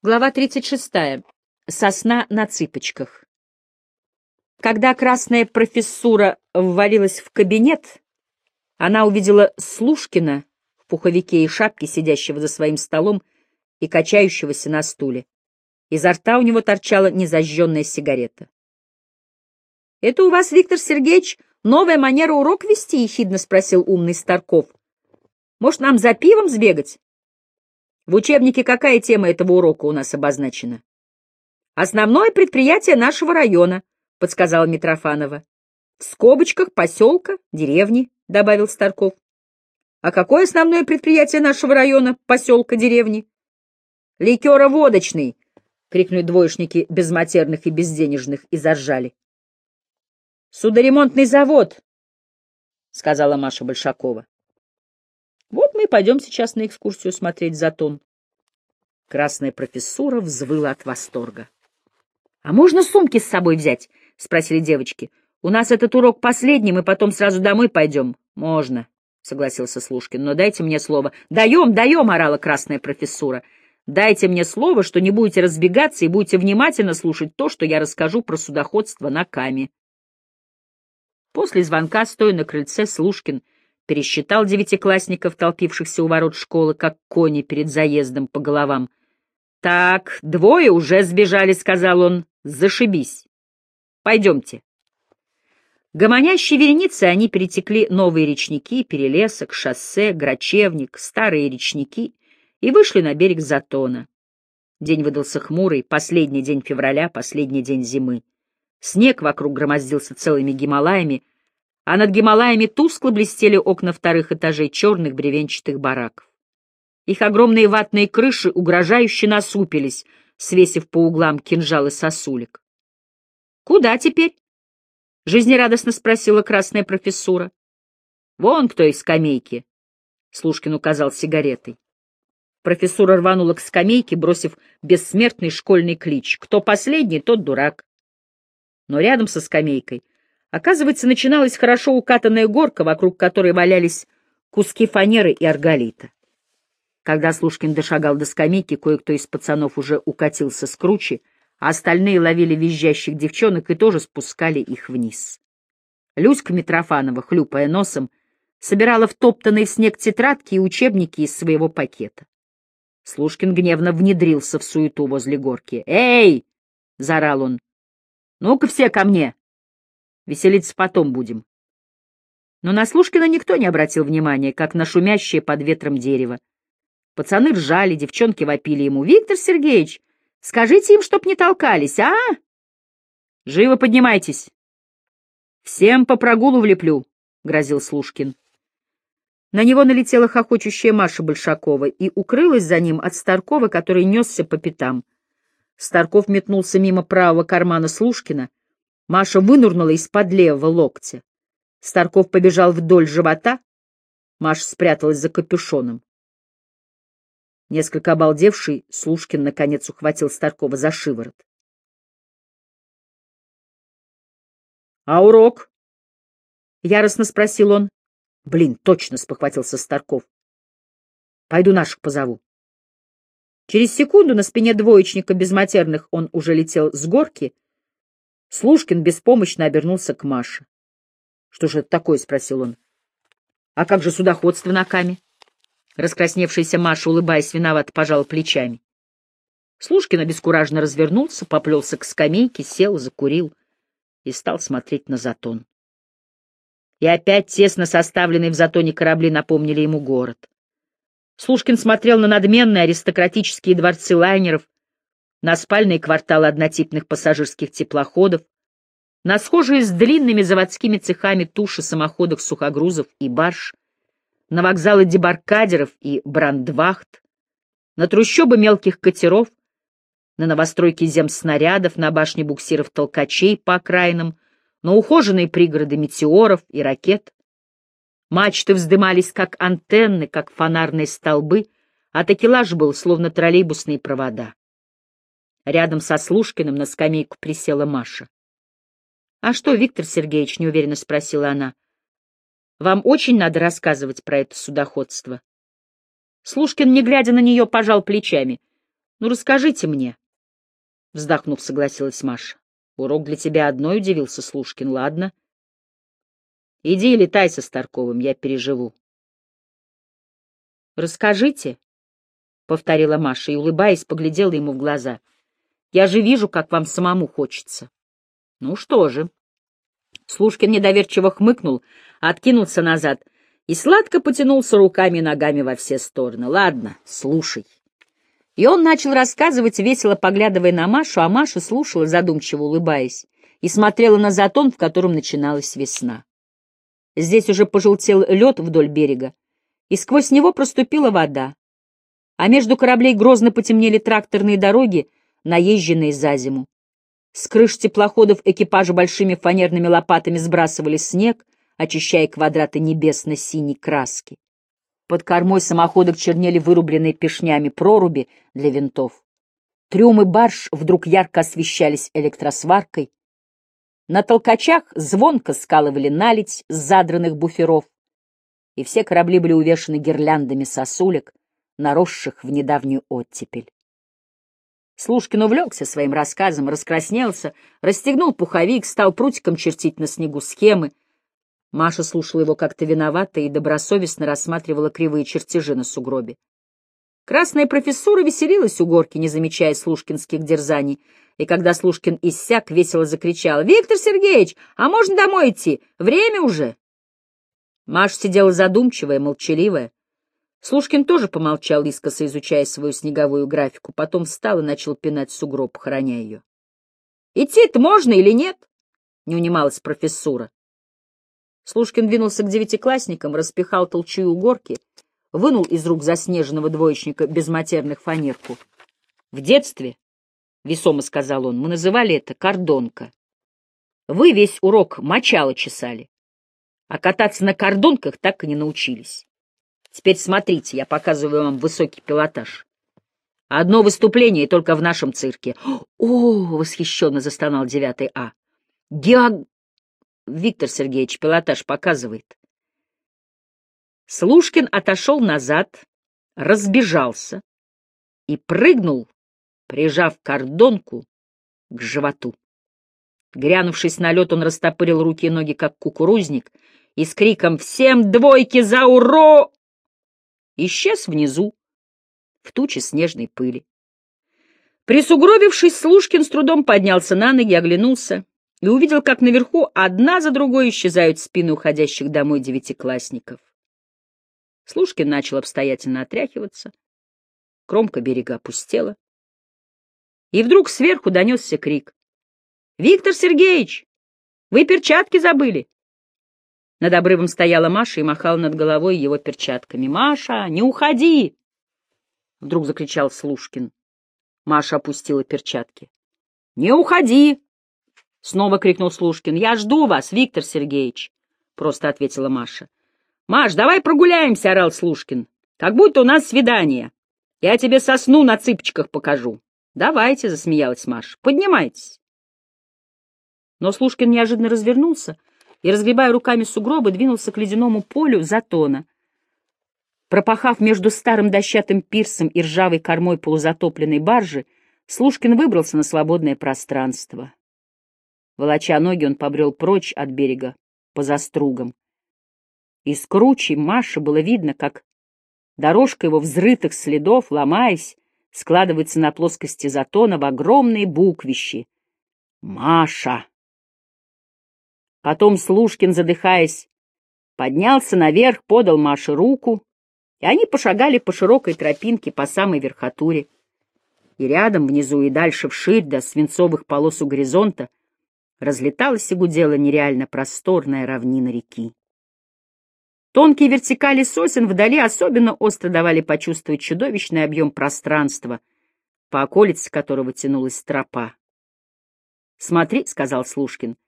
Глава 36. Сосна на цыпочках. Когда красная профессура ввалилась в кабинет, она увидела Слушкина в пуховике и шапке, сидящего за своим столом и качающегося на стуле. Изо рта у него торчала незажженная сигарета. — Это у вас, Виктор Сергеевич, новая манера урок вести? — ехидно спросил умный Старков. — Может, нам за пивом сбегать? В учебнике какая тема этого урока у нас обозначена? Основное предприятие нашего района, подсказала Митрофанова. В скобочках поселка, деревни, добавил Старков. А какое основное предприятие нашего района, поселка, деревни? Ликероводочный, крикнули двоечники безматерных и безденежных и заржали. Судоремонтный завод, сказала Маша Большакова. Вот мы и пойдем сейчас на экскурсию смотреть затон. Красная профессура взвыла от восторга. — А можно сумки с собой взять? — спросили девочки. — У нас этот урок последний, мы потом сразу домой пойдем. — Можно, — согласился Слушкин, — но дайте мне слово. — Даем, даем, — орала красная профессура. — Дайте мне слово, что не будете разбегаться и будете внимательно слушать то, что я расскажу про судоходство на Каме. После звонка, стоя на крыльце, Слушкин — пересчитал девятиклассников, толпившихся у ворот школы, как кони перед заездом по головам. «Так, двое уже сбежали», — сказал он. «Зашибись. Пойдемте». Гомонящей вереницей они перетекли новые речники, перелесок, шоссе, грачевник, старые речники и вышли на берег Затона. День выдался хмурый, последний день февраля, последний день зимы. Снег вокруг громоздился целыми Гималаями, а над Гималаями тускло блестели окна вторых этажей черных бревенчатых бараков. Их огромные ватные крыши угрожающе насупились, свесив по углам кинжалы сосулек. «Куда теперь?» — жизнерадостно спросила красная профессура. «Вон кто из скамейки», — Слушкин указал сигаретой. Профессура рванула к скамейке, бросив бессмертный школьный клич. «Кто последний, тот дурак». Но рядом со скамейкой Оказывается, начиналась хорошо укатанная горка, вокруг которой валялись куски фанеры и арголита. Когда Слушкин дошагал до скамейки, кое-кто из пацанов уже укатился с кручи, а остальные ловили визжащих девчонок и тоже спускали их вниз. Люська Митрофанова, хлюпая носом, собирала втоптанные в снег тетрадки и учебники из своего пакета. Слушкин гневно внедрился в суету возле горки. «Эй!» — заорал он. «Ну-ка все ко мне!» Веселиться потом будем. Но на Слушкина никто не обратил внимания, как на шумящее под ветром дерево. Пацаны ржали, девчонки вопили ему. «Виктор Сергеевич, скажите им, чтоб не толкались, а?» «Живо поднимайтесь!» «Всем по прогулу влеплю», — грозил Слушкин. На него налетела хохочущая Маша Большакова и укрылась за ним от Старкова, который несся по пятам. Старков метнулся мимо правого кармана Слушкина, Маша вынурнула из-под левого локтя. Старков побежал вдоль живота. Маша спряталась за капюшоном. Несколько обалдевший, Слушкин наконец ухватил Старкова за шиворот. — А урок? — яростно спросил он. — Блин, точно, — спохватился Старков. — Пойду наших позову. Через секунду на спине двоечника безматерных он уже летел с горки, Слушкин беспомощно обернулся к Маше. — Что же это такое? — спросил он. — А как же судоходство на каме? Раскрасневшаяся Маша, улыбаясь, виновато пожала плечами. Слушкин обескураженно развернулся, поплелся к скамейке, сел, закурил и стал смотреть на затон. И опять тесно составленные в затоне корабли напомнили ему город. Слушкин смотрел на надменные аристократические дворцы лайнеров, на спальные кварталы однотипных пассажирских теплоходов, на схожие с длинными заводскими цехами туши самоходов сухогрузов и барж, на вокзалы дебаркадеров и брандвахт, на трущобы мелких катеров, на новостройки земснарядов, на башни буксиров-толкачей по окраинам, на ухоженные пригороды метеоров и ракет. Мачты вздымались, как антенны, как фонарные столбы, а такелаж был, словно троллейбусные провода. Рядом со Слушкиным на скамейку присела Маша. — А что, Виктор Сергеевич, — неуверенно спросила она, — вам очень надо рассказывать про это судоходство? Слушкин, не глядя на нее, пожал плечами. Ну, расскажите мне. Вздохнув, согласилась Маша. Урок для тебя одной, удивился Слушкин. Ладно. Иди летай со Старковым, я переживу. Расскажите, — повторила Маша и, улыбаясь, поглядела ему в глаза. Я же вижу, как вам самому хочется. Ну что же. Слушкин недоверчиво хмыкнул, откинулся назад и сладко потянулся руками и ногами во все стороны. Ладно, слушай. И он начал рассказывать, весело поглядывая на Машу, а Маша слушала, задумчиво улыбаясь, и смотрела на затон, в котором начиналась весна. Здесь уже пожелтел лед вдоль берега, и сквозь него проступила вода, а между кораблей грозно потемнели тракторные дороги, наезженные за зиму. С крыш теплоходов экипажи большими фанерными лопатами сбрасывали снег, очищая квадраты небесно-синей краски. Под кормой самоходок чернели вырубленные пешнями проруби для винтов. Трюмы барж вдруг ярко освещались электросваркой. На толкачах звонко скалывали наледь с задранных буферов, и все корабли были увешаны гирляндами сосулек, наросших в недавнюю оттепель. Слушкин увлекся своим рассказом, раскраснелся, расстегнул пуховик, стал прутиком чертить на снегу схемы. Маша слушала его как-то виновато и добросовестно рассматривала кривые чертежи на сугробе. Красная профессура веселилась у горки, не замечая слушкинских дерзаний, и когда Слушкин иссяк, весело закричал «Виктор Сергеевич, а можно домой идти? Время уже!» Маша сидела задумчивая, молчаливая. Слушкин тоже помолчал, искоса изучая свою снеговую графику, потом встал и начал пинать сугроб, храня ее. «Идти-то можно или нет?» — не унималась профессура. Слушкин двинулся к девятиклассникам, распихал толчую горки, вынул из рук заснеженного двоечника безматерных фанерку. «В детстве, — весомо сказал он, — мы называли это кордонка. Вы весь урок мочало чесали, а кататься на кордонках так и не научились. Теперь смотрите, я показываю вам высокий пилотаж. Одно выступление только в нашем цирке. О, восхищенно застонал девятый А. Геог... Виктор Сергеевич пилотаж показывает. Слушкин отошел назад, разбежался и прыгнул, прижав кордонку к животу. Грянувшись на лед, он растопырил руки и ноги, как кукурузник, и с криком «Всем двойки за уро!» Исчез внизу, в туче снежной пыли. Присугробившись, Слушкин с трудом поднялся на ноги, оглянулся и увидел, как наверху одна за другой исчезают спины уходящих домой девятиклассников. Слушкин начал обстоятельно отряхиваться, кромка берега опустела. И вдруг сверху донесся крик. — Виктор Сергеевич, вы перчатки забыли! Над обрывом стояла Маша и махала над головой его перчатками. «Маша, не уходи!» Вдруг закричал Слушкин. Маша опустила перчатки. «Не уходи!» Снова крикнул Слушкин. «Я жду вас, Виктор Сергеевич!» Просто ответила Маша. «Маш, давай прогуляемся!» — орал Слушкин. «Как будто у нас свидание. Я тебе сосну на цыпочках покажу». «Давайте!» — засмеялась Маша. «Поднимайтесь!» Но Слушкин неожиданно развернулся и, разгребая руками сугробы, двинулся к ледяному полю затона. Пропахав между старым дощатым пирсом и ржавой кормой полузатопленной баржи, Слушкин выбрался на свободное пространство. Волоча ноги, он побрел прочь от берега, по застругам. Из кручи Маши было видно, как дорожка его взрытых следов, ломаясь, складывается на плоскости затона в огромные буквищи. «Маша!» Потом Слушкин, задыхаясь, поднялся наверх, подал Маше руку, и они пошагали по широкой тропинке по самой верхотуре. И рядом, внизу и дальше вширь до свинцовых полос у горизонта разлеталась и гудела нереально просторная равнина реки. Тонкие вертикали сосен вдали особенно остро давали почувствовать чудовищный объем пространства, по околице которого тянулась тропа. «Смотри», — сказал Слушкин, —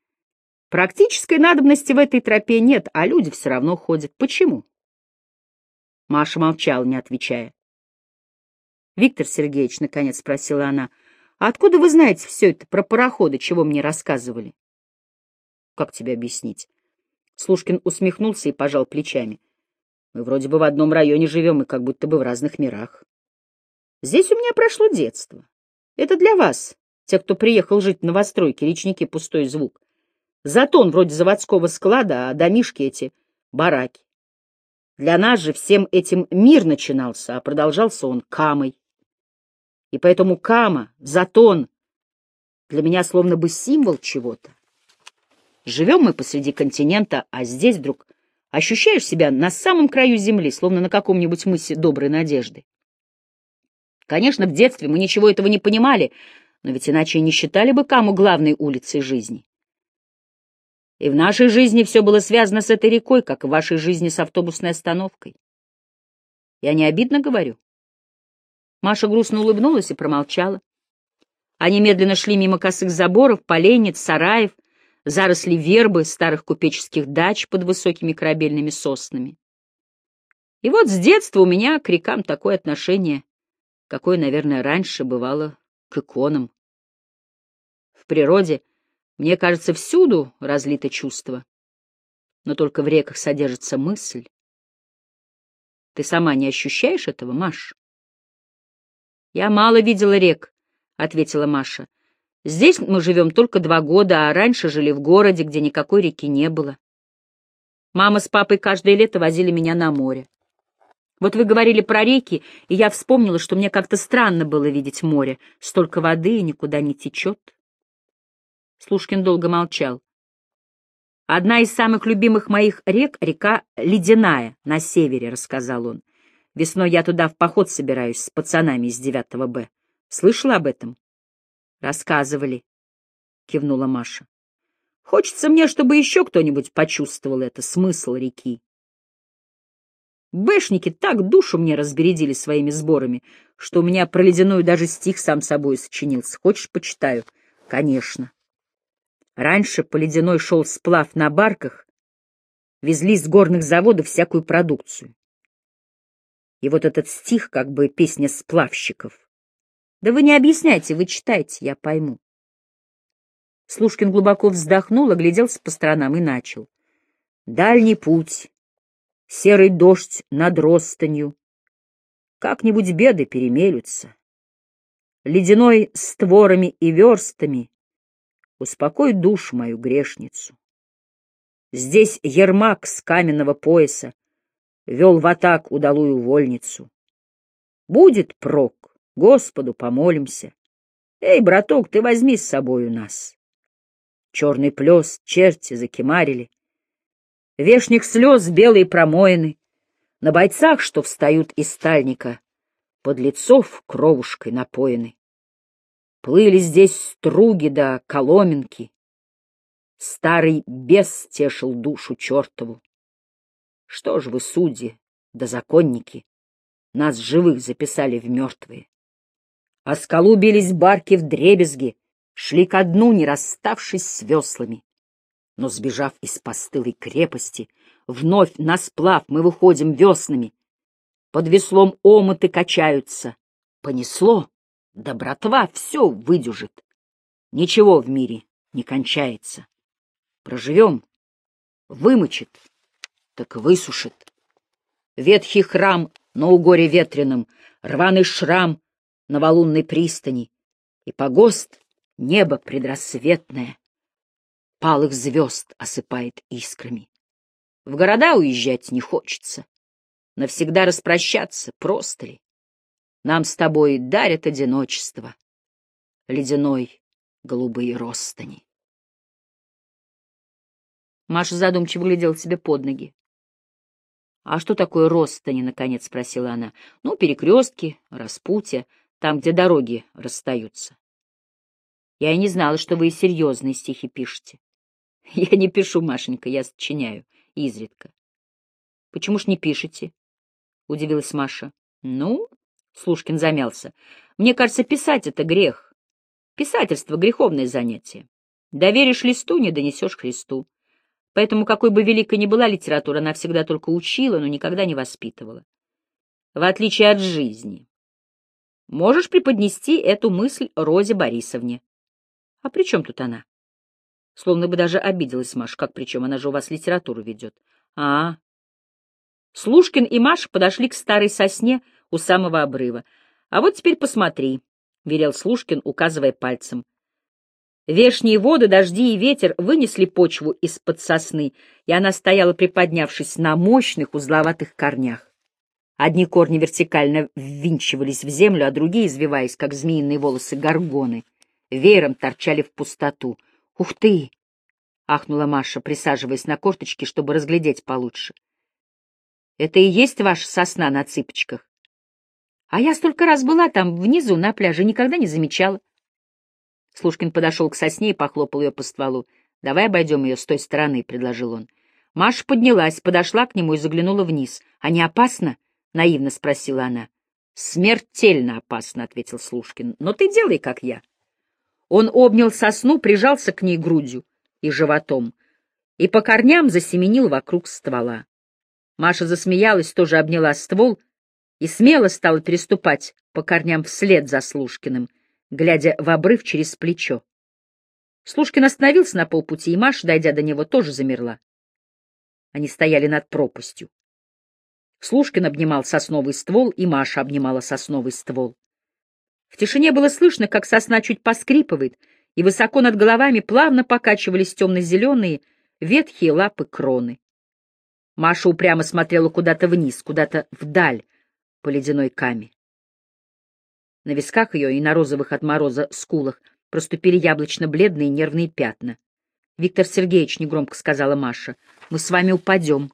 Практической надобности в этой тропе нет, а люди все равно ходят. Почему? Маша молчала, не отвечая. Виктор Сергеевич, наконец спросила она, а откуда вы знаете все это про пароходы, чего мне рассказывали? Как тебе объяснить? Слушкин усмехнулся и пожал плечами. Мы вроде бы в одном районе живем и как будто бы в разных мирах. Здесь у меня прошло детство. Это для вас, те, кто приехал жить в новостройке, речники пустой звук. Затон вроде заводского склада, а домишки эти — бараки. Для нас же всем этим мир начинался, а продолжался он камой. И поэтому кама, затон для меня словно бы символ чего-то. Живем мы посреди континента, а здесь вдруг ощущаешь себя на самом краю земли, словно на каком-нибудь мысе доброй надежды. Конечно, в детстве мы ничего этого не понимали, но ведь иначе не считали бы Каму главной улицей жизни. И в нашей жизни все было связано с этой рекой, как в вашей жизни с автобусной остановкой. Я не обидно говорю. Маша грустно улыбнулась и промолчала. Они медленно шли мимо косых заборов, поленниц, сараев, заросли вербы, старых купеческих дач под высокими корабельными соснами. И вот с детства у меня к рекам такое отношение, какое, наверное, раньше бывало к иконам. В природе, мне кажется, всюду разлито чувство, но только в реках содержится мысль. Ты сама не ощущаешь этого, Маш? Я мало видела рек, — ответила Маша. Здесь мы живем только два года, а раньше жили в городе, где никакой реки не было. Мама с папой каждое лето возили меня на море. Вот вы говорили про реки, и я вспомнила, что мне как-то странно было видеть море. Столько воды и никуда не течет. Слушкин долго молчал. «Одна из самых любимых моих рек — река Ледяная на севере», — рассказал он. «Весной я туда в поход собираюсь с пацанами из 9 Б. Слышала об этом?» «Рассказывали», — кивнула Маша. «Хочется мне, чтобы еще кто-нибудь почувствовал это, смысл реки. Бэшники так душу мне разбередили своими сборами, что у меня про ледяную даже стих сам собой сочинился. Хочешь, почитаю? Конечно. Раньше по ледяной шел сплав на барках, везли с горных заводов всякую продукцию. И вот этот стих, как бы песня сплавщиков. Да вы не объясняйте, вы читайте, я пойму. Слушкин глубоко вздохнул, огляделся по сторонам и начал. Дальний путь, серый дождь над ростанью. Как-нибудь беды перемелются. Ледяной створами и верстами успокой душ мою грешницу. Здесь Ермак с каменного пояса вел в атак удалую вольницу. Будет прок, Господу помолимся. Эй, браток, ты возьми с собою нас. Черный плес черти закимарили, Вешних слез белые промоины, На бойцах, что встают из стальника, Под лицов кровушкой напоены. Плыли здесь струги да коломенки. Старый бес тешил душу чертову. Что ж вы, судьи да законники, Нас живых записали в мертвые. А скалу бились барки в дребезги, Шли ко дну, не расставшись с веслами. Но, сбежав из постылой крепости, вновь на сплав мы выходим веснами. Под веслом омыты качаются. Понесло, да братва все выдюжит. Ничего в мире не кончается. Проживем, вымочит, так высушит. Ветхий храм на угоре ветреном, рваный шрам на валунной пристани и погост небо предрассветное палых звезд осыпает искрами. В города уезжать не хочется. Навсегда распрощаться просто ли? Нам с тобой дарят одиночество, ледяной голубые ростани. Маша задумчиво глядела себе под ноги. — А что такое ростани? — наконец спросила она. — Ну, перекрестки, распутья, там, где дороги расстаются. Я и не знала, что вы серьезные стихи пишете. Я не пишу, Машенька, я сочиняю, изредка. — Почему ж не пишете? — удивилась Маша. — Ну, — Слушкин замялся, — мне кажется, писать — это грех. Писательство — греховное занятие. Доверишь листу, не донесешь Христу. Поэтому, какой бы великой ни была литература, она всегда только учила, но никогда не воспитывала. В отличие от жизни. Можешь преподнести эту мысль Розе Борисовне. А при чем тут она? Словно бы даже обиделась Маша. Как причем? Она же у вас литературу ведет. А, -а, Слушкин и Маша подошли к старой сосне у самого обрыва. А вот теперь посмотри, — велел Слушкин, указывая пальцем. Вешние воды, дожди и ветер вынесли почву из-под сосны, и она стояла, приподнявшись на мощных узловатых корнях. Одни корни вертикально ввинчивались в землю, а другие, извиваясь, как змеиные волосы горгоны, веером торчали в пустоту. «Ух ты!» — ахнула Маша, присаживаясь на корточки, чтобы разглядеть получше. «Это и есть ваша сосна на цыпочках?» «А я столько раз была там, внизу, на пляже, никогда не замечала». Слушкин подошел к сосне и похлопал ее по стволу. «Давай обойдем ее с той стороны», — предложил он. Маша поднялась, подошла к нему и заглянула вниз. «А не опасно?» — наивно спросила она. «Смертельно опасно», — ответил Слушкин. «Но ты делай, как я». Он обнял сосну, прижался к ней грудью и животом и по корням засеменил вокруг ствола. Маша засмеялась, тоже обняла ствол и смело стала переступать по корням вслед за Слушкиным, глядя в обрыв через плечо. Слушкин остановился на полпути, и Маша, дойдя до него, тоже замерла. Они стояли над пропастью. Слушкин обнимал сосновый ствол, и Маша обнимала сосновый ствол. В тишине было слышно, как сосна чуть поскрипывает, и высоко над головами плавно покачивались темно-зеленые ветхие лапы кроны. Маша упрямо смотрела куда-то вниз, куда-то вдаль по ледяной каме. На висках ее и на розовых от мороза скулах проступили яблочно-бледные нервные пятна. — Виктор Сергеевич, — негромко сказала Маша, — мы с вами упадем.